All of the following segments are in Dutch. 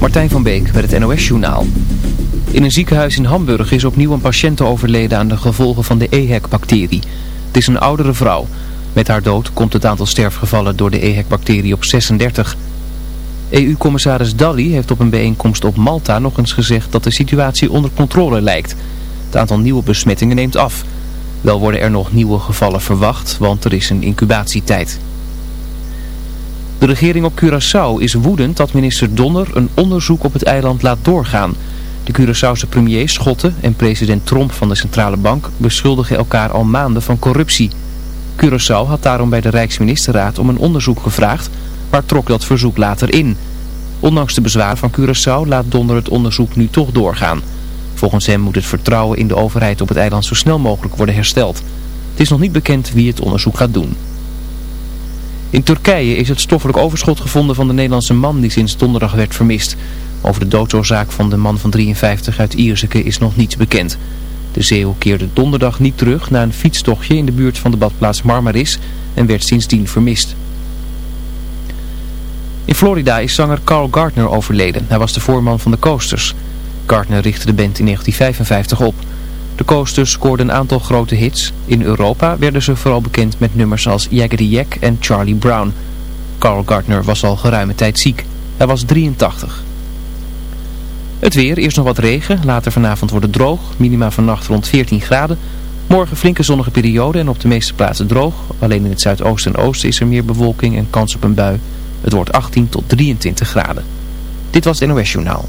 Martijn van Beek met het NOS-journaal. In een ziekenhuis in Hamburg is opnieuw een patiënt overleden aan de gevolgen van de EHEC-bacterie. Het is een oudere vrouw. Met haar dood komt het aantal sterfgevallen door de EHEC-bacterie op 36. EU-commissaris Dalli heeft op een bijeenkomst op Malta nog eens gezegd dat de situatie onder controle lijkt. Het aantal nieuwe besmettingen neemt af. Wel worden er nog nieuwe gevallen verwacht, want er is een incubatietijd. De regering op Curaçao is woedend dat minister Donner een onderzoek op het eiland laat doorgaan. De Curaçaose premier Schotten en president Tromp van de Centrale Bank beschuldigen elkaar al maanden van corruptie. Curaçao had daarom bij de Rijksministerraad om een onderzoek gevraagd, maar trok dat verzoek later in. Ondanks de bezwaar van Curaçao laat Donner het onderzoek nu toch doorgaan. Volgens hem moet het vertrouwen in de overheid op het eiland zo snel mogelijk worden hersteld. Het is nog niet bekend wie het onderzoek gaat doen. In Turkije is het stoffelijk overschot gevonden van de Nederlandse man die sinds donderdag werd vermist. Over de doodsoorzaak van de man van 53 uit Ierseke is nog niets bekend. De zeeuw keerde donderdag niet terug na een fietstochtje in de buurt van de badplaats Marmaris en werd sindsdien vermist. In Florida is zanger Carl Gardner overleden. Hij was de voorman van de Coasters. Gardner richtte de band in 1955 op. De Coasters scoorden een aantal grote hits. In Europa werden ze vooral bekend met nummers als Jaggedy Jack en Charlie Brown. Carl Gardner was al geruime tijd ziek. Hij was 83. Het weer, eerst nog wat regen, later vanavond wordt het droog. Minima vannacht rond 14 graden. Morgen flinke zonnige periode en op de meeste plaatsen droog. Alleen in het zuidoosten en oosten is er meer bewolking en kans op een bui. Het wordt 18 tot 23 graden. Dit was het NOS Journaal.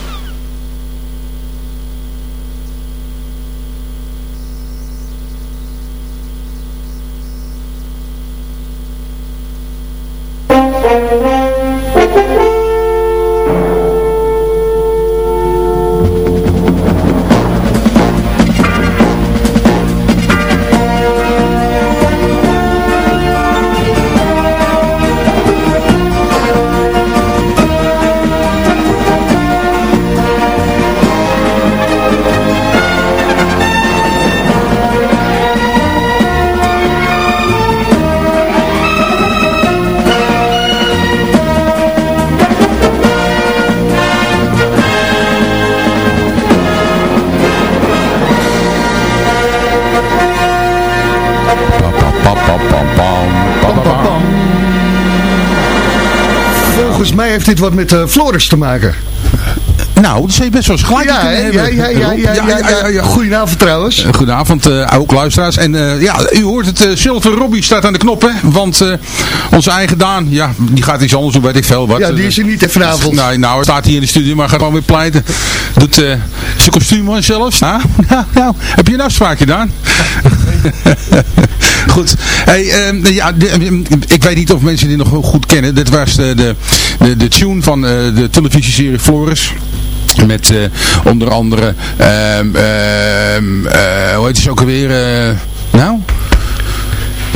Heeft dit wat met uh, Floris te maken. Nou, dat zou je best wel eens gelijk ja. Ja, ja, ja, ja. Goedenavond trouwens. Uh, goedenavond, uh, ook luisteraars. En uh, ja, u hoort het, uh, Silver Robbie staat aan de knoppen. Want onze eigen Daan, ja, die gaat iets anders doen, weet ik veel wat. Ja, die is er niet vanavond. Nee, nou, hij staat hier in de studio, maar gaat gewoon weer pleiten. Doet zijn kostuum zelfs. Ja, nou, heb je een afspraakje, Daan? Goed. Hey, um, ja, de, ik weet niet of mensen die nog goed kennen. Dit was de, de, de, de tune van de televisieserie Floris. Met uh, onder andere, um, uh, hoe heet het ook alweer.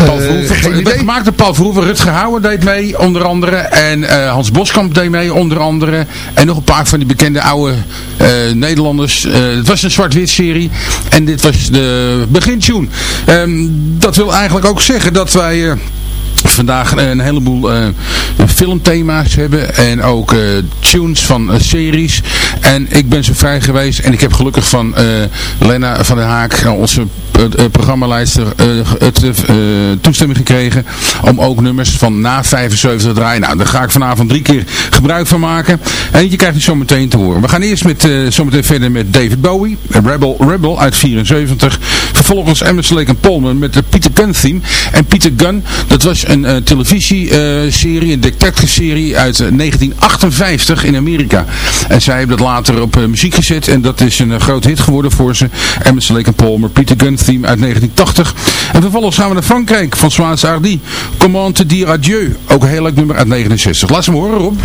Paul Verhoeven, uh, gemaakt door Paul Verhoeven, Rutger Hauer deed mee, onder andere. En uh, Hans Boskamp deed mee, onder andere. En nog een paar van die bekende oude uh, Nederlanders. het was een zwart-wit serie. En dit was de begintune. Um, dat wil eigenlijk ook zeggen dat wij vandaag een heleboel uh, filmthema's hebben en ook uh, tunes van uh, series. En ik ben zo vrij geweest en ik heb gelukkig van Lena van der Haak, onze programmaleider, het toestemming gekregen om ook nummers van na 75 te draaien. Nou, daar ga ik vanavond drie keer gebruik van maken. En je krijgt het zo meteen te horen. We gaan eerst met, zometeen verder met David Bowie, Rebel, Rebel uit 74. Vervolgens Emerson Lake Palmer met de Peter Gunn theme. En Peter Gunn, dat was uh, televisieserie, uh, een detective-serie uit uh, 1958 in Amerika. En zij hebben dat later op muziek gezet en dat is een groot hit geworden voor ze. Emerson Lake Palmer, Peter Gunn theme uit 1980. En vervolgens gaan we naar Frankrijk van François Hardy. Comment te dire adieu, ook een heel leuk nummer uit 69. Laat ze me horen Rob.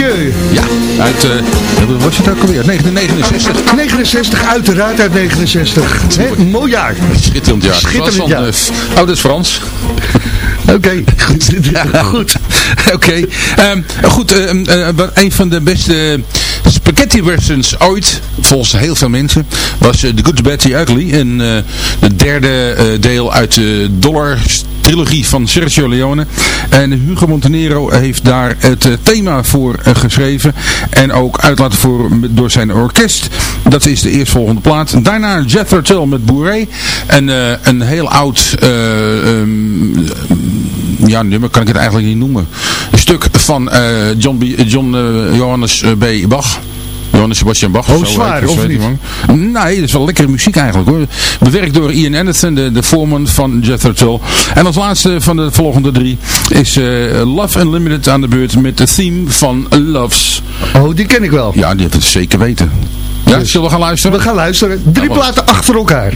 Ja, uit, uh, wat was het ook alweer? 1969. 69, uiteraard uit 69. He, mooi jaar. Schitterend jaar. Schitterend jaar. Uh, oh, dat is Frans. Oké, goed. ja, goed. Oké. Okay. Um, goed, uh, uh, een van de beste spaghetti westerns ooit, volgens heel veel mensen, was The Good, Bad, The Ugly. En het derde deel uit de Dollar trilogie van Sergio Leone. En Hugo Montenero heeft daar het eh, thema voor eh, geschreven. En ook uit laten voeren door zijn orkest. Dat is de eerstvolgende plaat. Daarna Jethro Tull met Bourré. En uh, een heel oud... Um, ja, nummer kan ik het eigenlijk niet noemen. Een stuk van John, John Johannes B. Bach. Johannes Sebastian Bach. Oh, zwaar, of niet? Nee, dat is wel lekkere muziek eigenlijk hoor. Bewerkt door Ian Anderson, de, de voorman van Jethro Tull. En als laatste van de volgende drie is uh, Love Unlimited aan de beurt met de theme van Loves. Oh, die ken ik wel. Ja, die heb ik zeker weten. Ja, dus, zullen we gaan luisteren? We gaan luisteren. Drie platen achter elkaar.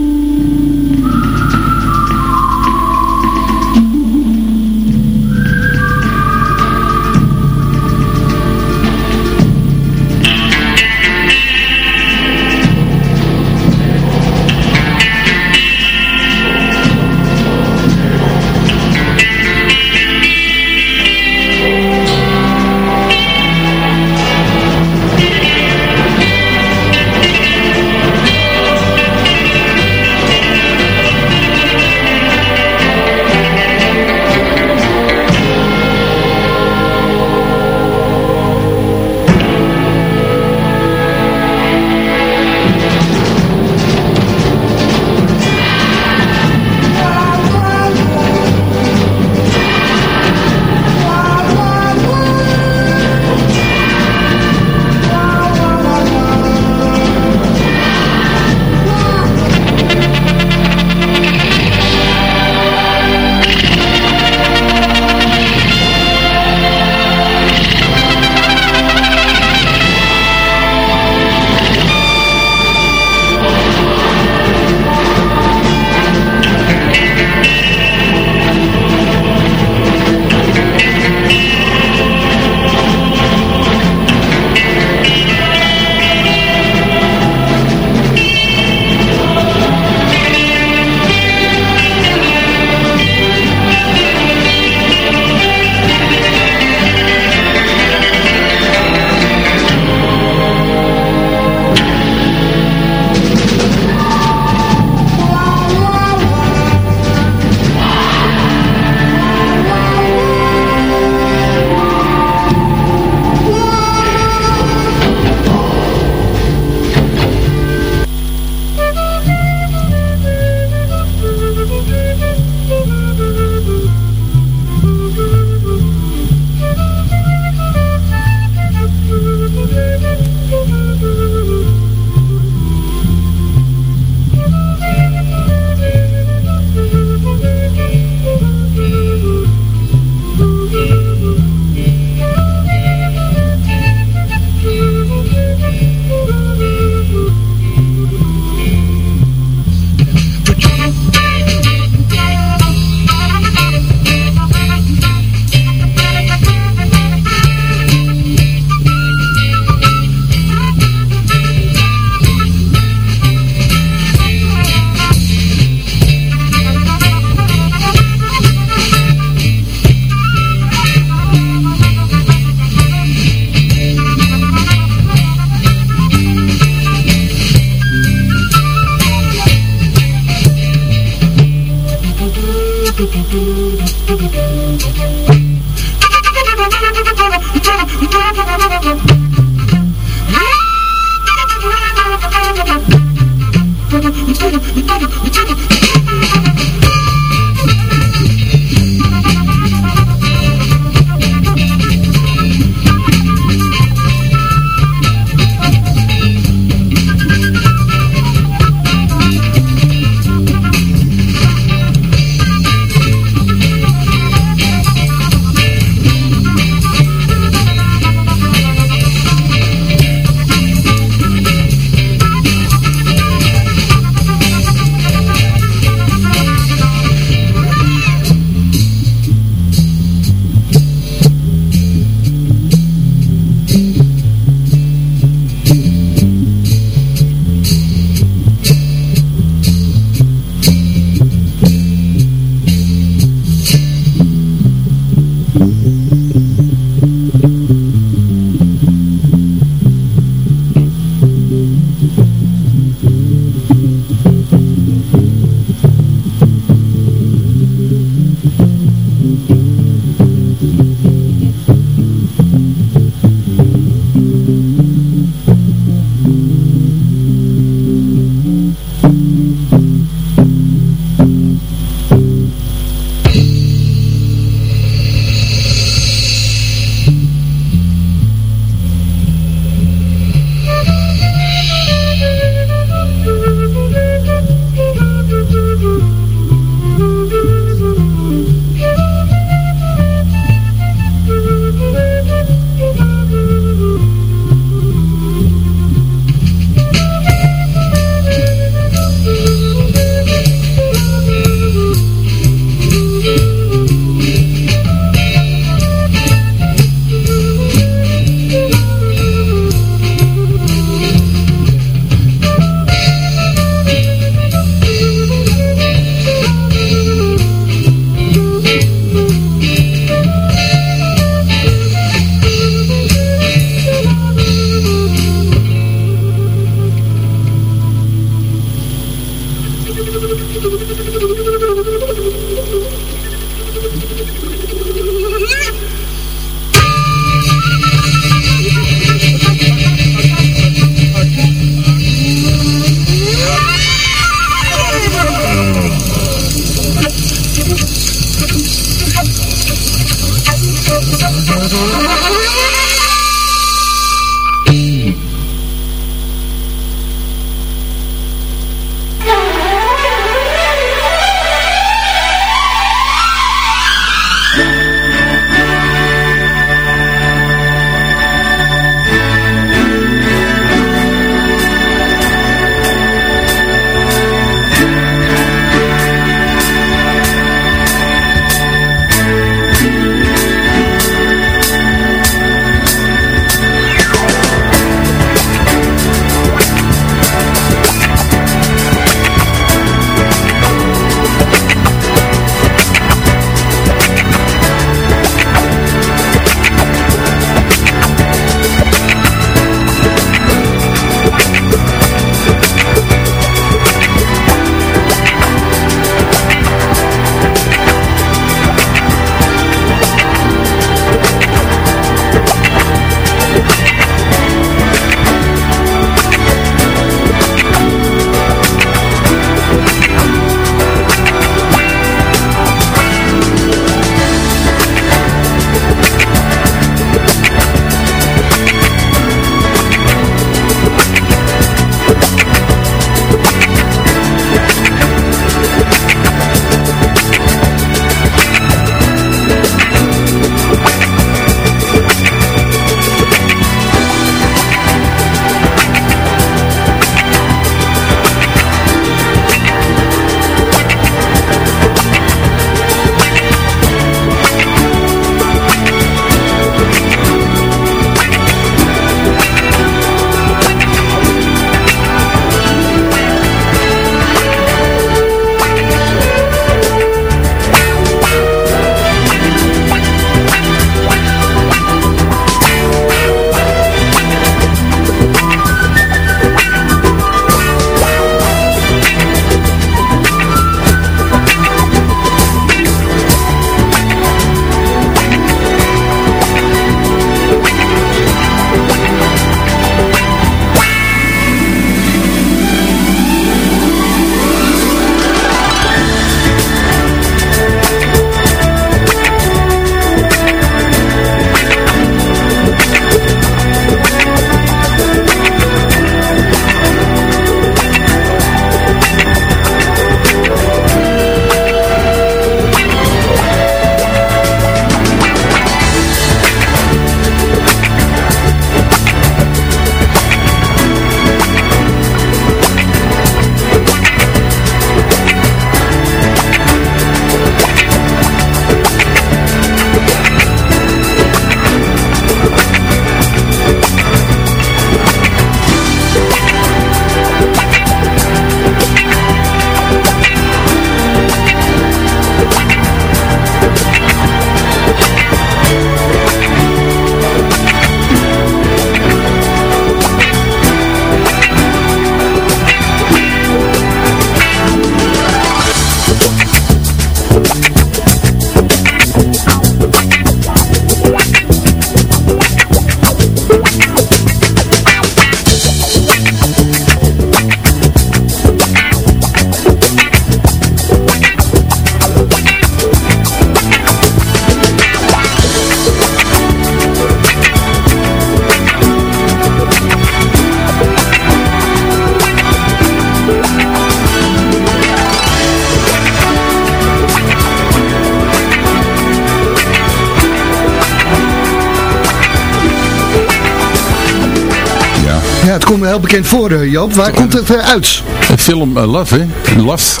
Het komt me heel bekend voor, Joop. Waar komt het uit? Een film Love, hè? Love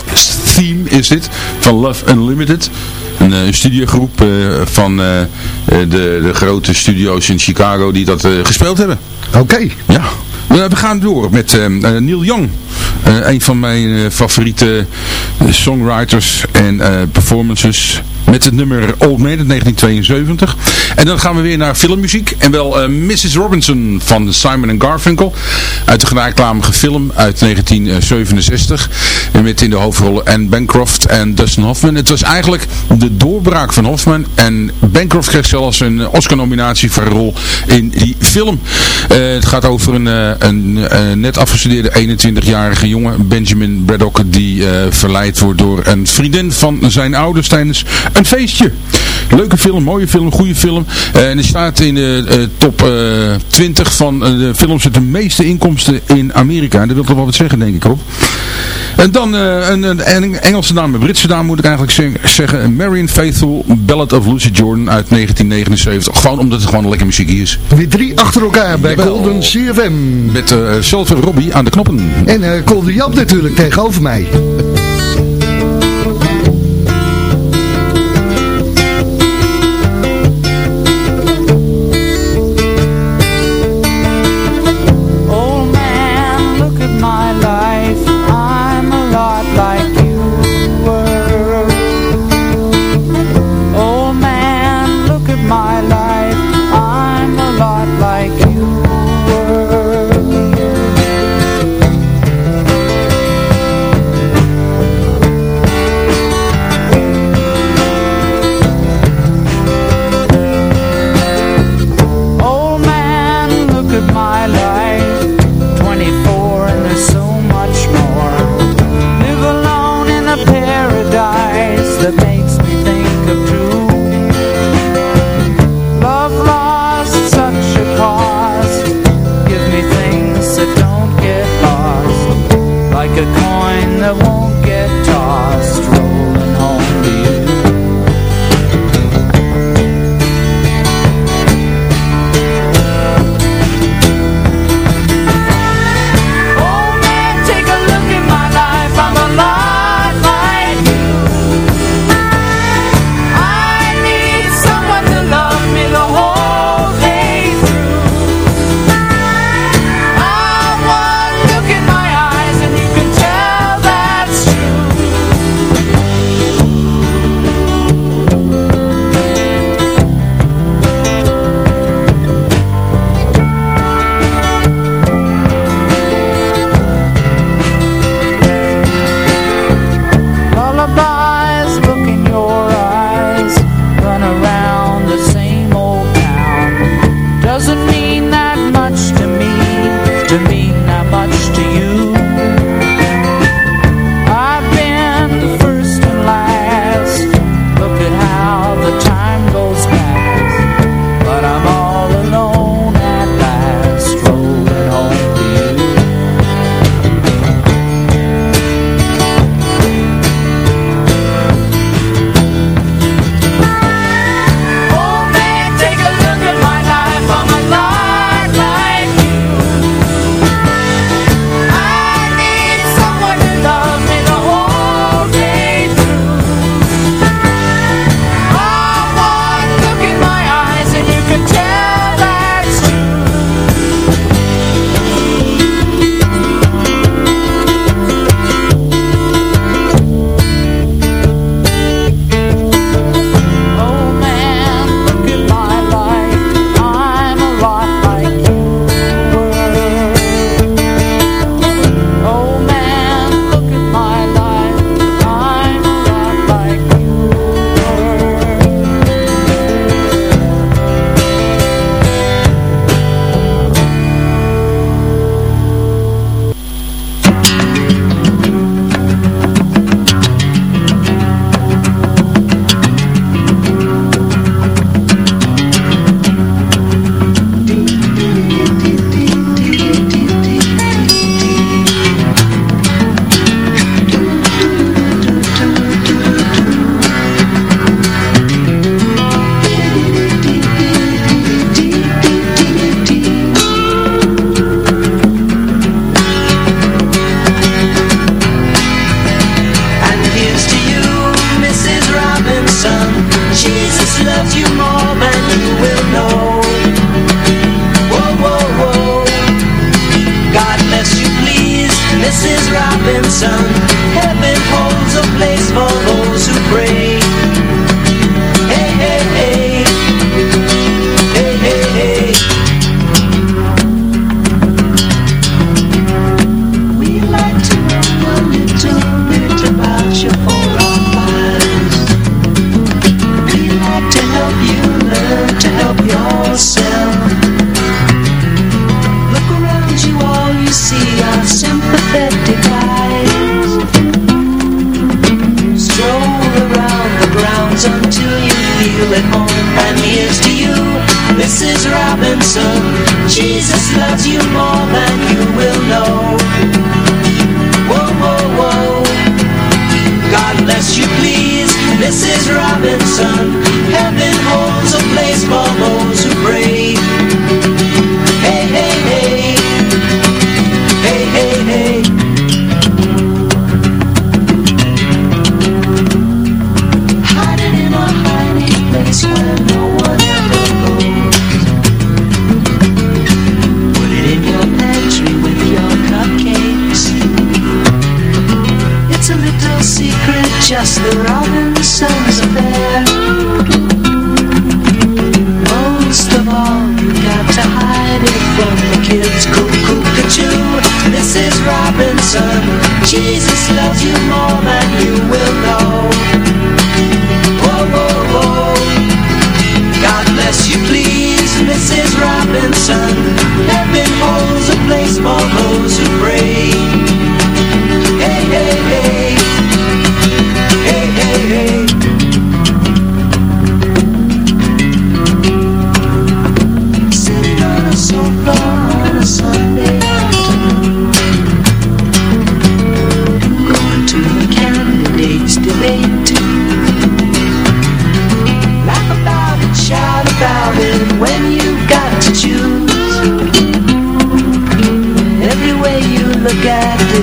Theme is dit, van Love Unlimited. Een, een studiogroep van de, de grote studio's in Chicago die dat gespeeld hebben. Oké. Ja. we gaan door met Neil Young. een van mijn favoriete songwriters en performances met het nummer Old Man uit 1972. En dan gaan we weer naar filmmuziek. En wel uh, Mrs. Robinson van Simon Garfunkel. Uit de gelijknamige film uit 1967. En met in de hoofdrollen Anne Bancroft en Dustin Hoffman. Het was eigenlijk de doorbraak van Hoffman. En Bancroft kreeg zelfs een Oscar-nominatie voor een rol in die film. Uh, het gaat over een, uh, een net afgestudeerde 21-jarige jongen, Benjamin Braddock, die verleid wordt door een vriendin van zijn ouders tijdens een feestje. Leuke film, mooie film, goede film. Uh, en die staat in de uh, top uh, eh, 20 van de films met de meeste inkomsten in Amerika. En dat wil toch wel wat zeggen, denk ik ook. En dan een, een, Engelse naam, een Britse naam moet ik eigenlijk zeggen. Marion Faithful, Ballad of Lucy Jordan uit 1979. Gewoon omdat het gewoon lekker muziek is. Weer drie achter elkaar bij Golden CFM. Met uh, Robbie aan de knoppen. En uh, Colde Jap natuurlijk tegenover mij.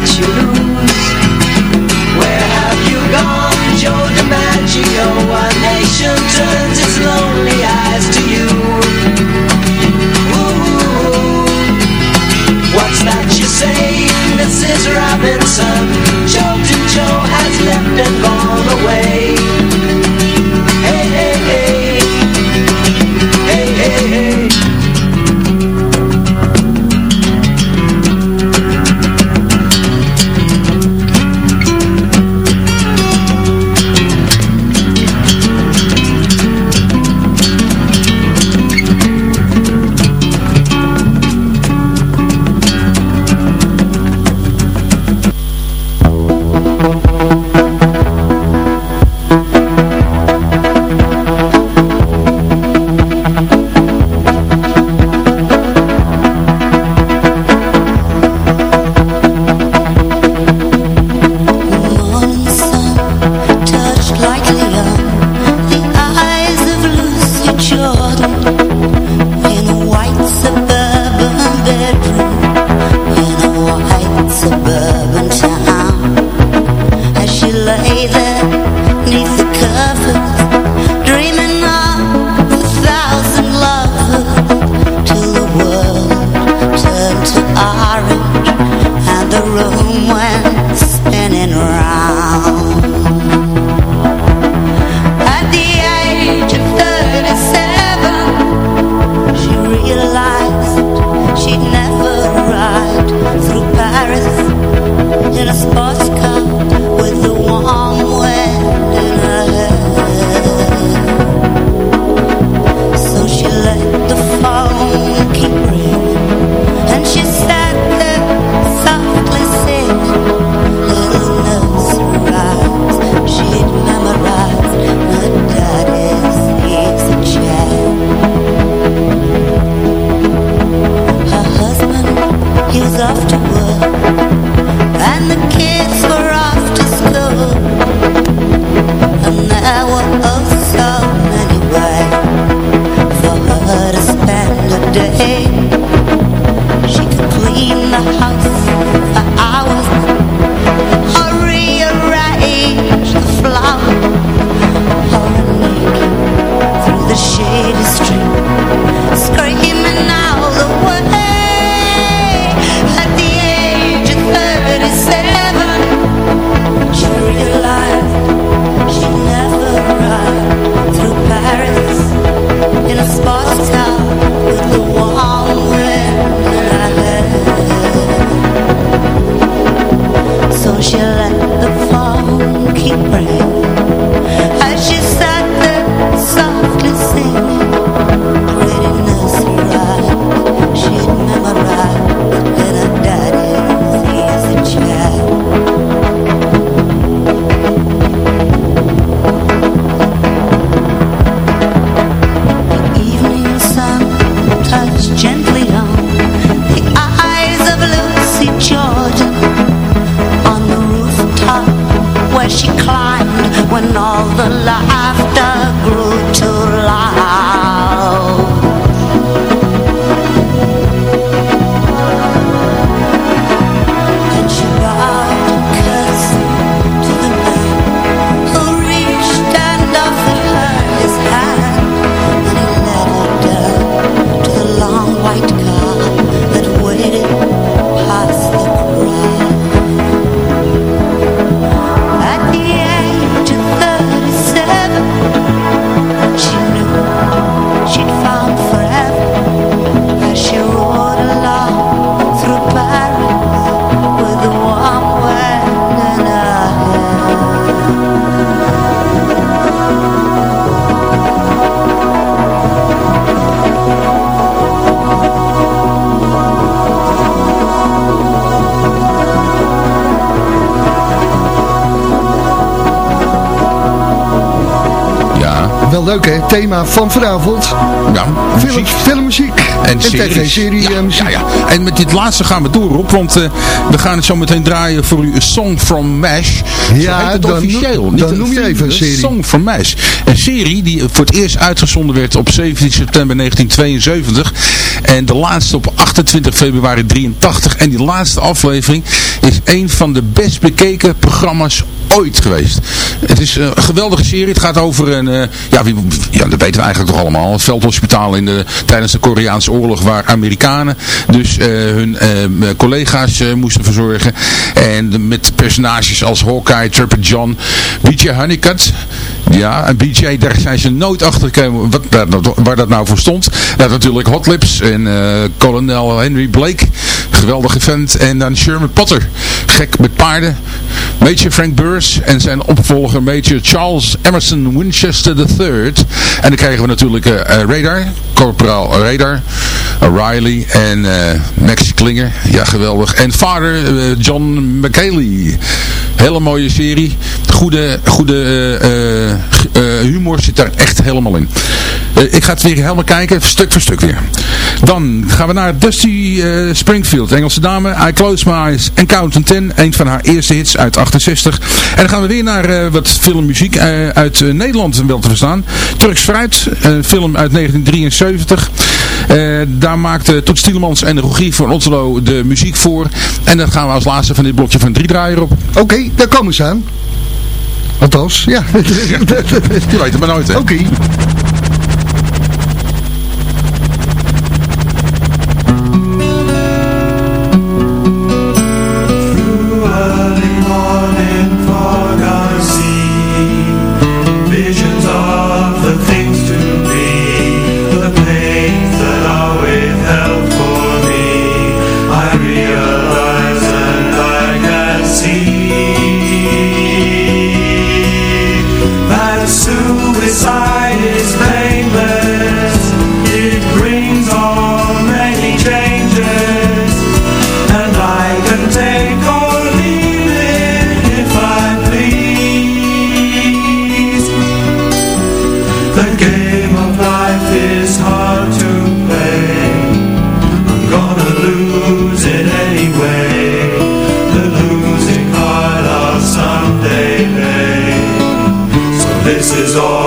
And thema van vanavond. Ja, Film, filmmuziek en, tv-serie Ja, eh, muziek. ja, ja. En met dit laatste gaan we door op, want eh, we gaan het zo meteen draaien voor u. A Song from Mash. Ja, het dan officieel. niet dan noem je film, even een A serie. Song from Mash. Een serie die voor het eerst uitgezonden werd op 17 september 1972. En de laatste op 28 februari 83. En die laatste aflevering is een van de best bekeken programma's ooit geweest. Het is eh, een geweldige serie. Het gaat over een, eh, ja, ja, dat weten we eigenlijk toch allemaal. Het veldhospitaal in de, tijdens de Koreaanse oorlog waar Amerikanen dus eh, hun collega's moesten verzorgen. En met personages als Hawkeye, Trapper John, BJ Honeycutt. Ja, en BJ, daar zijn ze nooit achter gekomen wat, waar dat nou voor stond. Dat natuurlijk Hot Lips en kolonel Henry Blake. Geweldige vent. En dan Sherman Potter. Gek met paarden. Major Frank Burrs en zijn opvolger Major Charles Emerson Winchester III. En dan krijgen we natuurlijk eh, eh, Radar, Corporaal Radar, Riley en eh, Max Klinger. Ja, geweldig. En vader eh, John McKaylee. Hele mooie serie. Goede, goede eh, humor zit daar echt helemaal in. Ik ga het weer helemaal kijken, stuk voor stuk weer. Dan gaan we naar Dusty Springfield, Engelse dame. I Close My Eyes and Count Ten. Een van haar eerste hits uit 68. En dan gaan we weer naar wat filmmuziek uit Nederland wel te verstaan. Turks Fruit, een film uit 1973. Eh, daar maakte Toet Stielemans en Rogier van Otterlo de muziek voor. En dan gaan we als laatste van dit blokje van drie draaien op. Oké, daar komen ze aan. Althans, ja. Je weet het maar nooit hè. Oké. lose it anyway. The losing card of Sunday day. So this is all.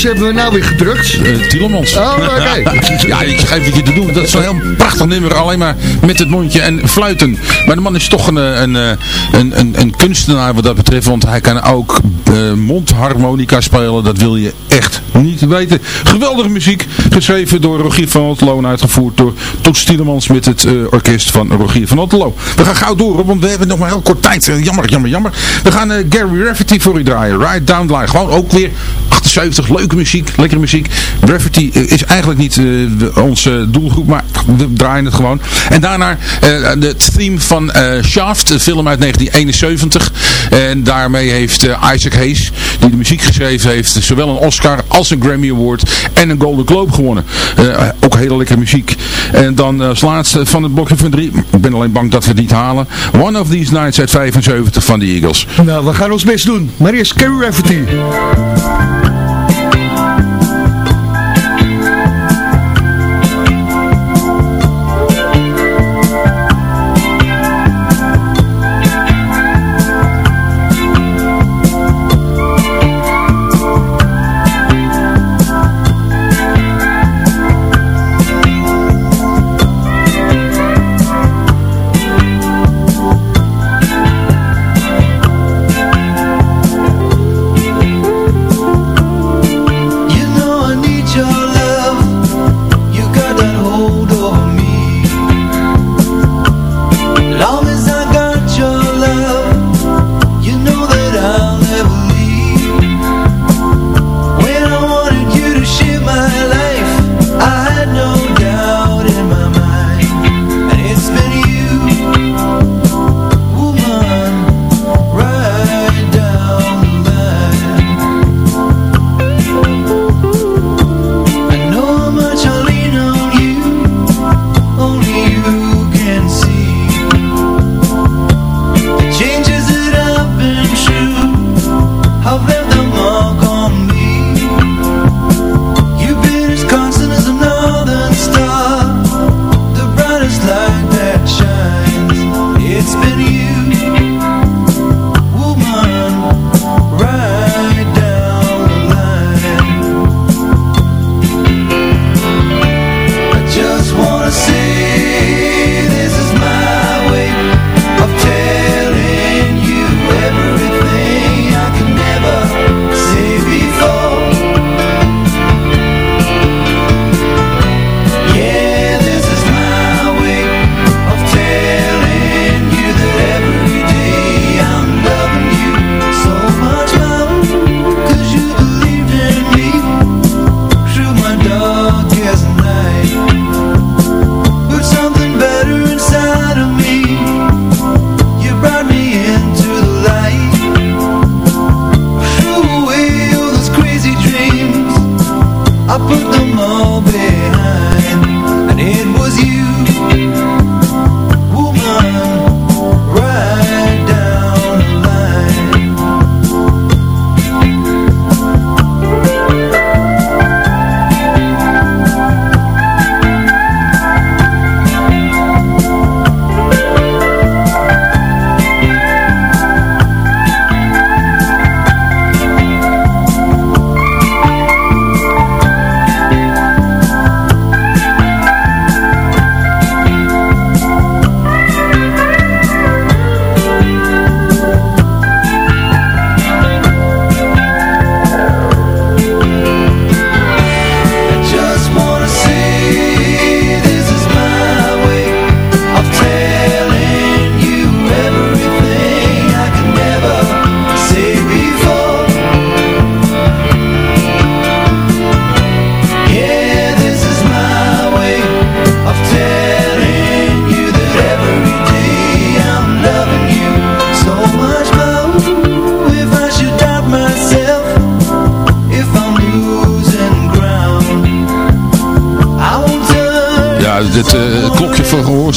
Toets hebben we nou weer gedrukt? Uh, Tielemans. Oh, oké. ja, ik geef het je te doen. Dat is een heel prachtig nummer. Alleen maar met het mondje en fluiten. Maar de man is toch een, een, een, een, een kunstenaar wat dat betreft. Want hij kan ook uh, mondharmonica spelen. Dat wil je echt niet weten. Geweldige muziek. Geschreven door Rogier van Otterlo en uitgevoerd door Toets Tielemans met het uh, orkest van Rogier van Otterlo. We gaan gauw door, want we hebben nog maar heel kort tijd. jammer, jammer, jammer. We gaan Gary Rafferty voor u draaien. Ride Down the Line. Gewoon ook weer 78. Leuke muziek, lekkere muziek. Rafferty is eigenlijk niet onze doelgroep, maar we draaien het gewoon. En daarna het theme van Shaft, de film uit 1971. En daarmee heeft Isaac Hayes, die de muziek geschreven heeft, zowel een Oscar als een Grammy Award en een Golden Globe gewonnen. ook hele lekkere muziek. En dan als laatste van het blokje van drie, ik ben alleen bang dat we het niet halen. One of These Nights uit 75 van de Eagles. Nou, we gaan ons best doen. Maar eerst Carrie Rafferty.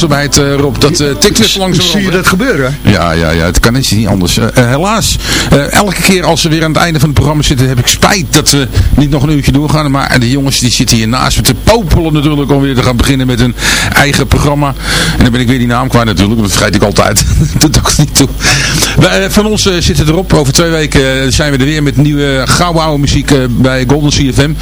Langzaamheid, Rob. Dat uh, tikt weer langzaam. Zie je dat gebeuren? Ja, ja, ja. Het kan niet anders. Uh, helaas, elke keer als we weer aan het einde van het programma zitten, heb ik spijt dat we niet nog een uurtje doorgaan. Maar de jongens die zitten hier naast me te popelen natuurlijk om weer te gaan beginnen met hun eigen programma. En dan ben ik weer die naam kwijt natuurlijk, dat vergeet ik altijd. dat ik niet toe. van ons zitten erop. Over twee weken zijn we er weer met nieuwe gouden oude muziek bij Golden CFM.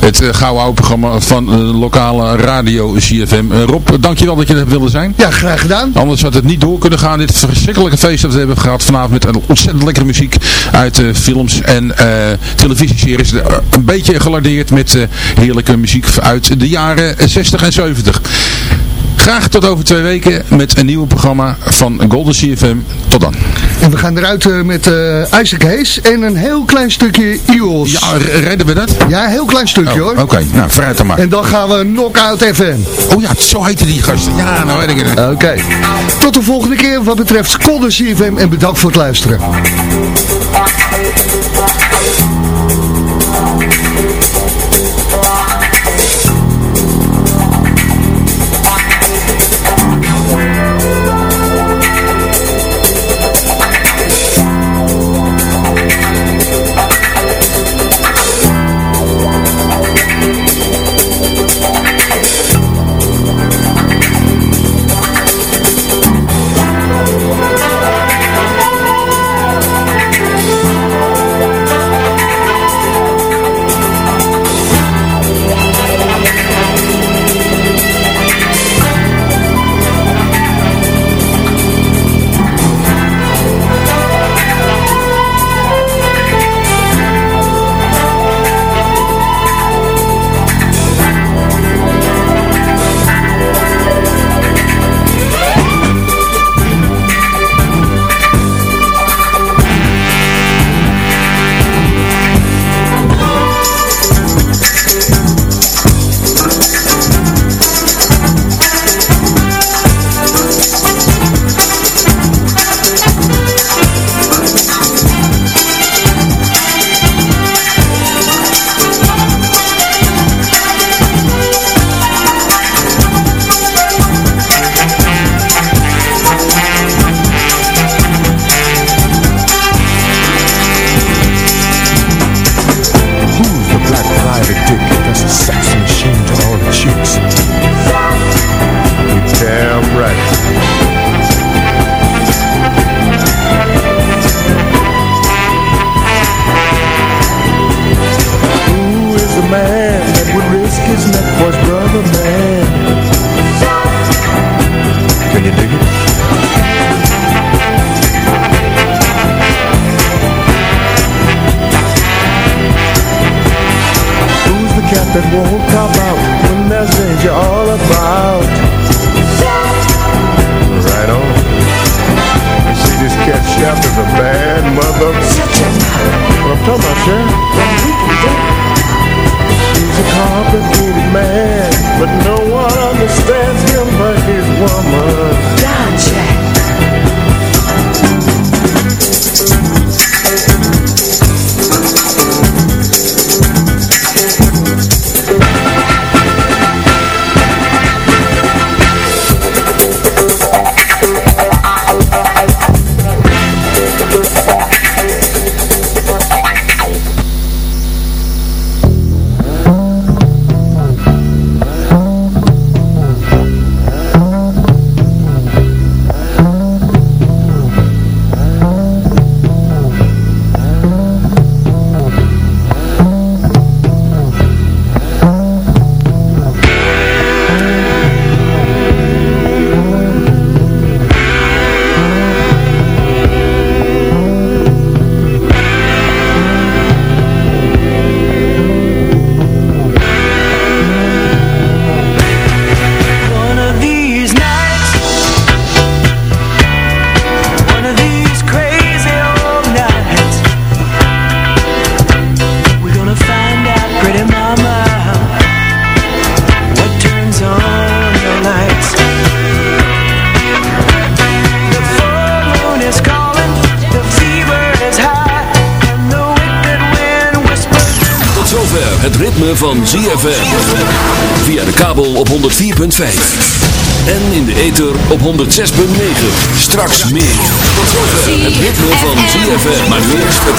Het gouden oude programma van lokale radio CFM. Rob, dankjewel dat je er wilde zijn. Ja, graag gedaan. Anders had het niet door kunnen gaan. Dit verschrikkelijke feest dat we hebben gehad vanavond met een ontzettend lekkere muziek uit uh, films en uh, televisieseries. Een beetje gelardeerd met heerlijke muziek uit de jaren 60 en 70. Graag tot over twee weken met een nieuw programma van Golden CFM. Tot dan. En we gaan eruit uh, met uh, Isaac Hayes en een heel klein stukje Eagles. Ja, redden we dat? Ja, een heel klein stukje oh, hoor. Oké, okay. nou vooruit dan maar. En dan gaan we Knockout FM. Oh ja, zo heette die gasten. Ja, nou weet ik het. Oké. Okay. Tot de volgende keer wat betreft Golden CFM en bedankt voor het luisteren.